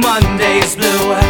Monday's blue.